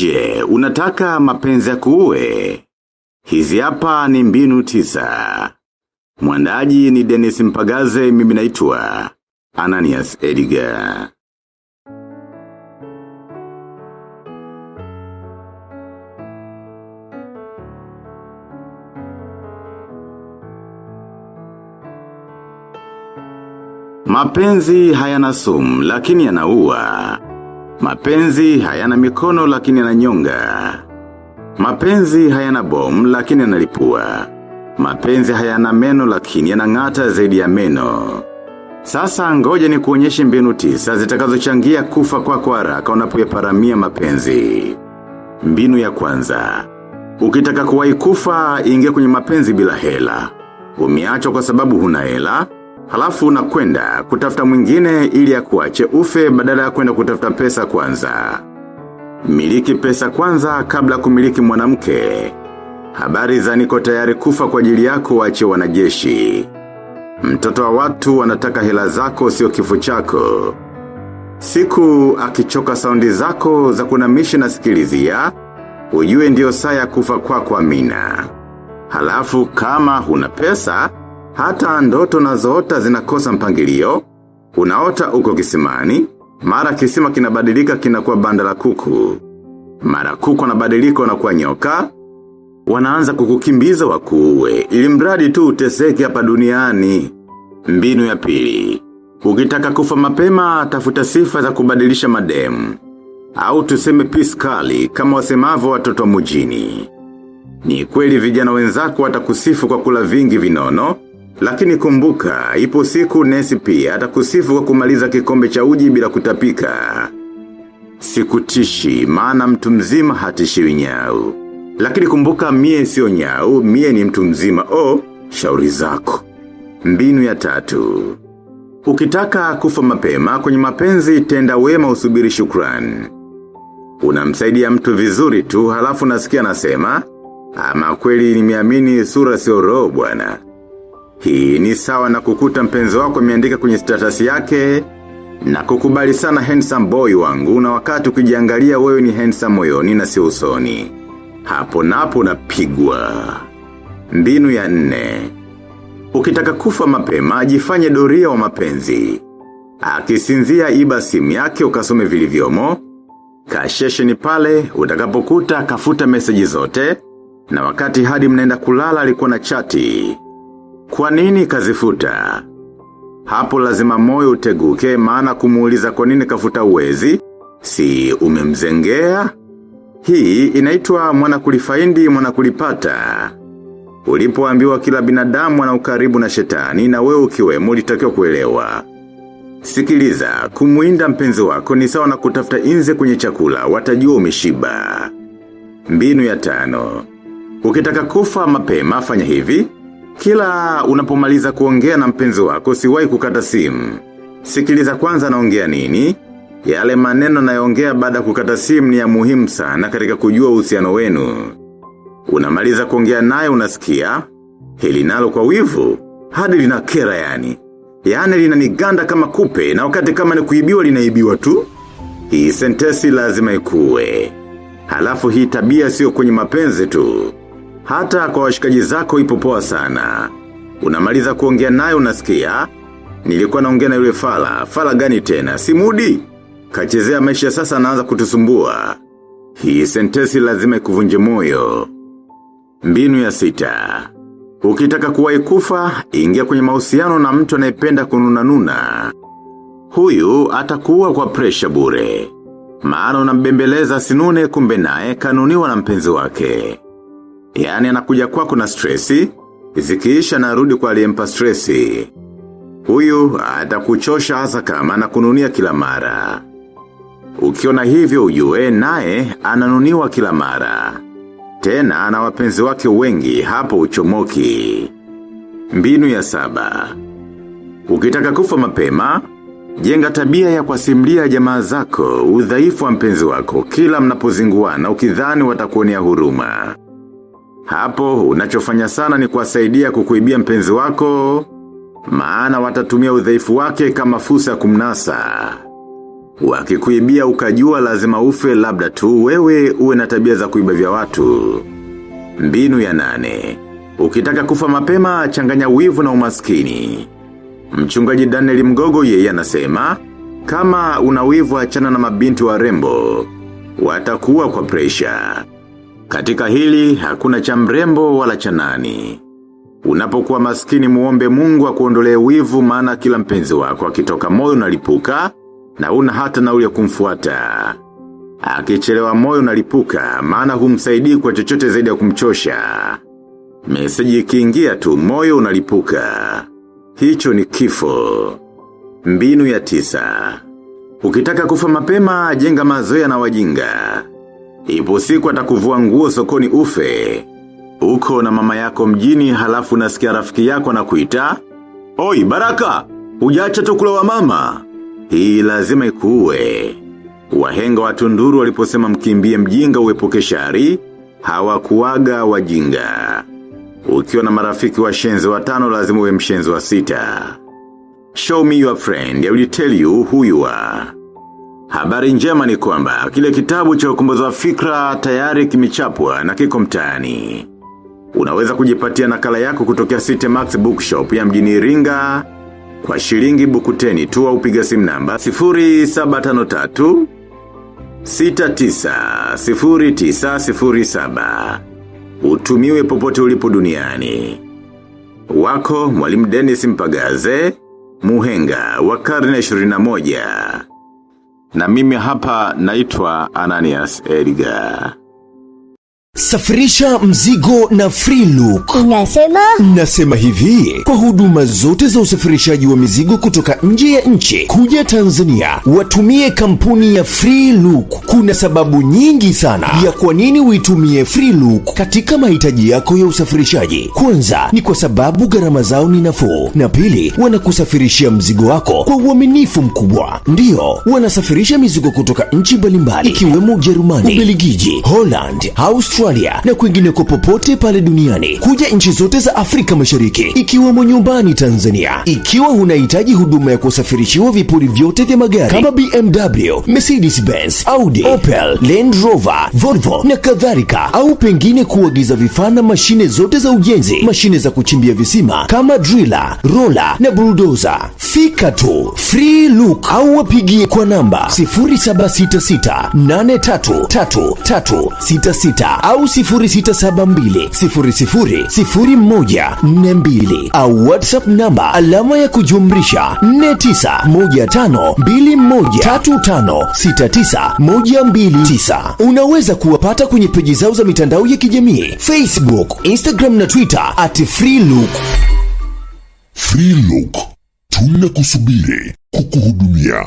Je, unataka mapenzi ya? Hizi hapa ni mbinu tisa. Mwandaji ni Dennis Mpagaze mimi naitwa Ananias Edgar. Mapenzi hayana sumu lakini yanaua. Mapenzi hayana mikono lakini yananyonga. Mapenzi hayana bomu lakini yanalipua. Mapenzi hayana meno lakini yanang'ata zaidi ya meno. Sasa ngoja ni kuonyeshe mbinu tisa zitakazochangia kufa kwa kwa haraka unapoyaparamia mapenzi. Mbinu ya kwanza. Ukitaka kuwahi kufa ingia kwenye mapenzi bila hela. Umeachwa kwa sababu huna hela, halafu unakwenda kutafuta mwingine ili ya akuache ufe badala ya kwenda kutafuta pesa kwanza. Miliki pesa kwanza kabla kumiliki mwanamke. Habari za niko tayari kufa kwa ajili yako wache wanajeshi. Mtoto wa watu wanataka hela zako sio kifo chako. Siku akichoka saundi zako za kunamisha na sikilizia, ujue ndio saa ya kufa kwa kwa mina. Halafu kama huna pesa, hata ndoto na zoota zinakosa mpangilio, unaota uko kisimani, mara kisima kinabadilika kinakuwa banda la kuku. Mara kuku anabadilika unakuwa nyoka, wanaanza kukukimbiza wakuue, ili mradi tu uteseke hapa duniani. Mbinu ya pili. Ukitaka kufa mapema, tafuta sifa za kubadilisha mademu. Au tuseme piskali kama wasemavo watoto wa mjini. Ni kweli vijana wenzako watakusifu kwa kula vingi vinono, lakini kumbuka, ipo siku nesi pia atakusifu kwa kumaliza kikombe cha uji bila kutapika. Sikutishi, maana mtu mzima hatishiwi nyau. Lakini kumbuka mie sio nyau, mie ni mtu mzima, o, shauri zako. Mbinu ya tatu. Ukitaka kufa mapema kwenye mapenzi tenda wema usubiri shukran. Unamsaidia mtu vizuri tu halafu nasikia nasema, ama kweli nimeamini sura sio roho bwana. Hii ni sawa na kukuta mpenzi wako ameandika kwenye status yake, na kukubali sana handsome boy wangu na wakati ukijiangalia wewe ni handsome moyoni na si usoni. Hapo napo napigwa. Mbinu ya nne. Ukitaka kufa mapema, jifanye doria wa mapenzi. Akisinzia iba simu yake ukasome vilivyomo, kasheshe ni pale, utakapokuta kafuta meseji zote, na wakati hadi mnaenda kulala alikuwa na chati. Kwa nini kazifuta? Hapo lazima moyo uteguke maana kumuuliza kwa nini kafuta uwezi, si umemzengea? Hii inaitwa mwana kulifaindi mwana kulipata. Ulipoambiwa kila binadamu ana ukaribu na shetani na wewe ukiwemo ulitakiwa kuelewa. Sikiliza, kumuinda mpenzi wako ni sawa na kutafuta inze kwenye chakula, watajua umeshiba. Mbinu ya tano. Ukitaka kufa mapema fanya hivi, kila unapomaliza kuongea na mpenzi wako siwahi kukata simu. Sikiliza kwanza naongea nini? Yale maneno nayoongea baada ya kukata simu ni ya muhimu sana katika kujua uhusiano wenu. Unamaliza kuongea naye unasikia, hili nalo kwa wivu, hadi lina kera yani. Yani linaniganda kama kupe na wakati kama ni kuibiwa linaibiwa tu. Hii sentesi lazima ikue. Halafu hii tabia sio kwenye mapenzi tu. Hata kwa washikaji zako ipo poa sana. Unamaliza kuongea naye unasikia, nilikuwa naongea na yule fala, fala gani tena, simudi? Kachezea maisha sasa anaanza kutusumbua. Hii sentesi lazima ikuvunje moyo. Mbinu ya sita. Ukitaka kuwahi kufa, ingia kwenye mahusiano na mtu anayependa kununanuna. Huyu atakuwa kwa presha bure. Maana unambembeleza sinune kumbe naye kanuniwa na mpenzi wake. Yaani anakuja kwako na stresi, zikiisha narudi kwa aliyempa stresi. Huyu atakuchosha hasa kama na kununia kila mara. Ukiona hivyo ujue naye ananuniwa kila mara. Tena ana wapenzi wake wengi hapo uchomoki. Mbinu ya saba. Ukitaka kufa mapema, jenga tabia ya kuwasimulia jamaa zako udhaifu wa mpenzi wako kila mnapozinguana ukidhani watakuonea huruma. Hapo unachofanya sana ni kuwasaidia kukuibia mpenzi wako, maana watatumia udhaifu wake kama fursa ya kumnasa. Wakikuibia ukajua lazima ufe labda tu wewe uwe na tabia za kuiba vya watu. Mbinu ya nane. Ukitaka kufa mapema changanya wivu na umaskini. Mchungaji Daniel Mgogo yeye anasema, kama una wivu achana na mabinti wa rembo, watakuwa kwa presha. Katika hili, hakuna cha mrembo wala cha nani. Unapokuwa maskini muombe mungu akuondolee wivu maana kila mpenzi wako akitoka moyo unalipuka na una hata nauli ya kumfuata. Akichelewa moyo unalipuka maana humsaidii kwa chochote zaidi ya kumchosha. Meseji ikiingia tu moyo unalipuka. Hicho ni kifo. Mbinu ya tisa. Ukitaka kufa mapema jenga mazoea na wajinga. Ipo siku atakuvua nguo sokoni ufe. Uko na mama yako mjini halafu nasikia rafiki yako na kuita. Oi baraka, ujacha tukula wa mama. Hii lazima ikuwe. Wahenga watunduru waliposema mkimbie mjinga uepuke shari, hawakuwaga wajinga. Ukiwa na marafiki wa shenzi wa tano lazima uwe mshenzi wa sita. Show me your friend, I will tell you who you are. Habari njema ni kwamba kile kitabu cha ukumbuzo wa fikra tayari kimechapwa na kiko mtaani. Unaweza kujipatia nakala yako kutokea City Max Bookshop ya mjini Iringa kwa shilingi bukuteni tu au piga simu namba 0753 690907. Utumiwe popote ulipo duniani. Wako mwalimu Dennis Mpagaze, muhenga wa karne 21. Na mimi hapa naitwa Ananias Edgar. Safirisha mzigo na Freelook. Unasema? Nasema hivi, kwa huduma zote za usafirishaji wa mizigo kutoka nje ya nchi kuja Tanzania, watumie kampuni ya Freelook. Kuna sababu nyingi sana ya kwa nini uitumie Freelook katika mahitaji yako ya usafirishaji. Kwanza ni kwa sababu gharama zao ni nafuu, na pili wanakusafirishia mzigo wako kwa uaminifu mkubwa. Ndiyo, wanasafirisha mizigo kutoka nchi mbalimbali ikiwemo Ujerumani, Ubelgiji, Holland, Australia na kwingineko popote pale duniani kuja nchi zote za Afrika Mashariki ikiwemo nyumbani Tanzania. Ikiwa unahitaji huduma ya kusafirishiwa vipuri vyote vya magari kama BMW, Mercedes Benz, Audi, Opel, Land Rover, Volvo na kadhalika, au pengine kuagiza vifaa na mashine zote za ujenzi, mashine za kuchimbia visima kama driller, roller na bulldozer, fika tu Free Look au wapigie kwa namba 0766833366 au 0672000142 au WhatsApp namba alama ya kujumlisha 4915213569 Unaweza kuwapata kwenye peji zao za mitandao ya kijamii Facebook, Instagram na Twitter at Freelook. Freelook, tunakusubiri kukuhudumia.